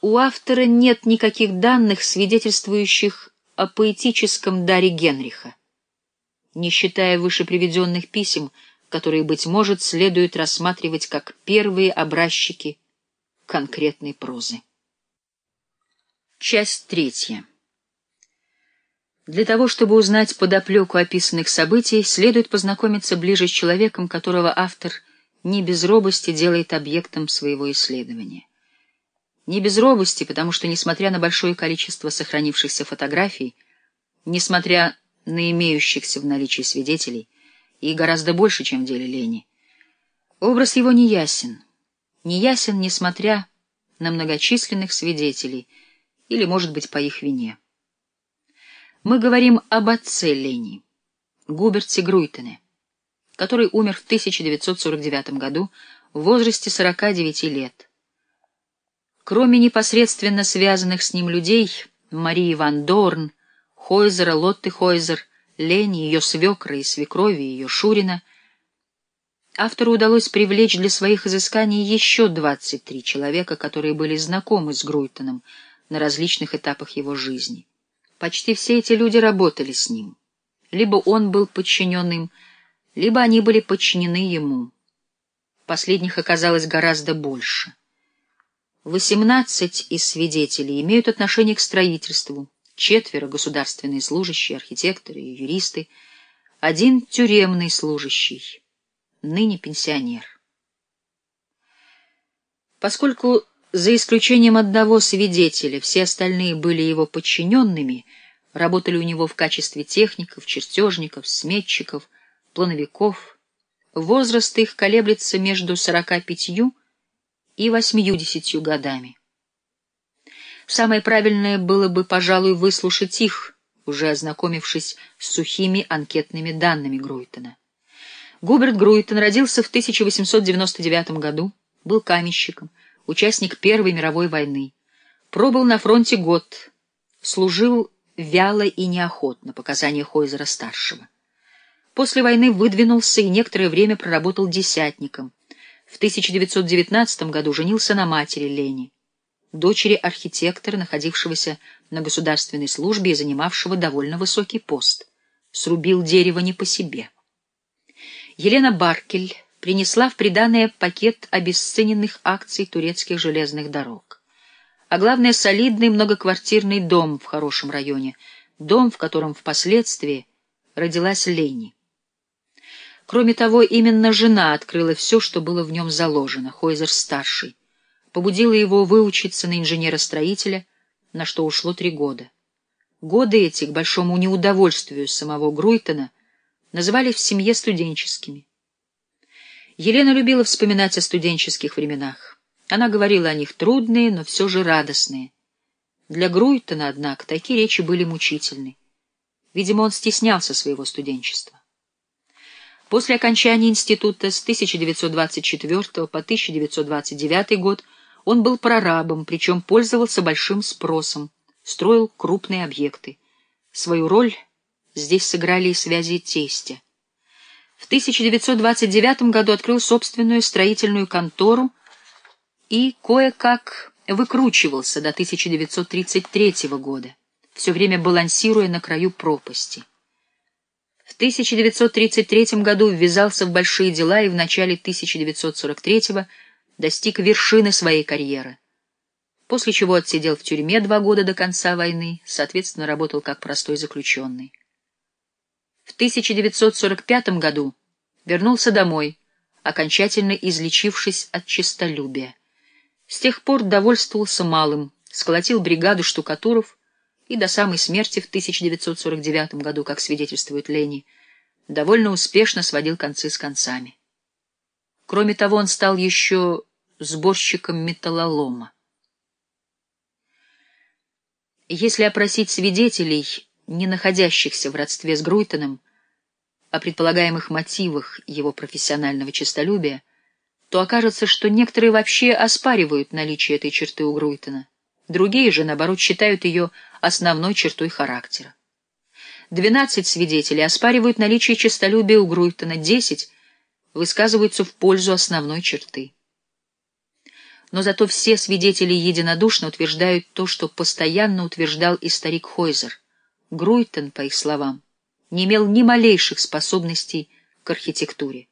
У автора нет никаких данных, свидетельствующих о поэтическом даре Генриха, не считая выше приведенных писем, которые, быть может, следует рассматривать как первые образчики конкретной прозы. Часть третья. Для того, чтобы узнать подоплеку описанных событий, следует познакомиться ближе с человеком, которого автор не без робости делает объектом своего исследования. Не без робости, потому что, несмотря на большое количество сохранившихся фотографий, несмотря на имеющихся в наличии свидетелей, и гораздо больше, чем в деле Лени, образ его не ясен. Не ясен, несмотря на многочисленных свидетелей, или, может быть, по их вине. Мы говорим об отце Лени, Губерте Груйтене, который умер в 1949 году в возрасте 49 лет. Кроме непосредственно связанных с ним людей, Марии Ван Дорн, Хойзера, Лотты Хойзер, Лени, ее свекра и свекрови, ее Шурина, автору удалось привлечь для своих изысканий еще 23 человека, которые были знакомы с Груйтоном на различных этапах его жизни. Почти все эти люди работали с ним. Либо он был подчинен им, либо они были подчинены ему. Последних оказалось гораздо больше. Восемнадцать из свидетелей имеют отношение к строительству, четверо — государственные служащие, архитекторы и юристы, один — тюремный служащий, ныне пенсионер. Поскольку за исключением одного свидетеля, все остальные были его подчиненными, работали у него в качестве техников, чертежников, сметчиков, плановиков. Возраст их колеблется между 45 и 80 годами. Самое правильное было бы, пожалуй, выслушать их, уже ознакомившись с сухими анкетными данными Груйтона. Губерт Груйтон родился в 1899 году, был каменщиком, участник Первой мировой войны. Пробыл на фронте год, служил вяло и неохотно, показания Хойзера-старшего. После войны выдвинулся и некоторое время проработал десятником. В 1919 году женился на матери Лени, дочери архитектора, находившегося на государственной службе и занимавшего довольно высокий пост. Срубил дерево не по себе. Елена Баркель принесла в приданое пакет обесцененных акций турецких железных дорог. А главное, солидный многоквартирный дом в хорошем районе, дом, в котором впоследствии родилась Лени. Кроме того, именно жена открыла все, что было в нем заложено, Хойзер-старший, побудила его выучиться на инженера-строителя, на что ушло три года. Годы эти, к большому неудовольствию самого Груйтона, называли в семье студенческими. Елена любила вспоминать о студенческих временах. Она говорила о них трудные, но все же радостные. Для Груйтона, однако, такие речи были мучительны. Видимо, он стеснялся своего студенчества. После окончания института с 1924 по 1929 год он был прорабом, причем пользовался большим спросом, строил крупные объекты. Свою роль здесь сыграли и связи тестя. В 1929 году открыл собственную строительную контору и кое-как выкручивался до 1933 года, все время балансируя на краю пропасти. В 1933 году ввязался в большие дела и в начале 1943 достиг вершины своей карьеры, после чего отсидел в тюрьме два года до конца войны, соответственно, работал как простой заключенный. В 1945 году вернулся домой, окончательно излечившись от честолюбия. С тех пор довольствовался малым, сколотил бригаду штукатуров и до самой смерти в 1949 году, как свидетельствует Лени, довольно успешно сводил концы с концами. Кроме того, он стал еще сборщиком металлолома. Если опросить свидетелей, не находящихся в родстве с Груйтоном, о предполагаемых мотивах его профессионального честолюбия, то окажется, что некоторые вообще оспаривают наличие этой черты у Груйтона. Другие же, наоборот, считают ее основной чертой характера. Двенадцать свидетелей оспаривают наличие честолюбия у Груйтона, десять высказываются в пользу основной черты. но зато все свидетели единодушно утверждают то, что постоянно утверждал и старик Хойзер. Груйтон, по их словам, не имел ни малейших способностей к архитектуре.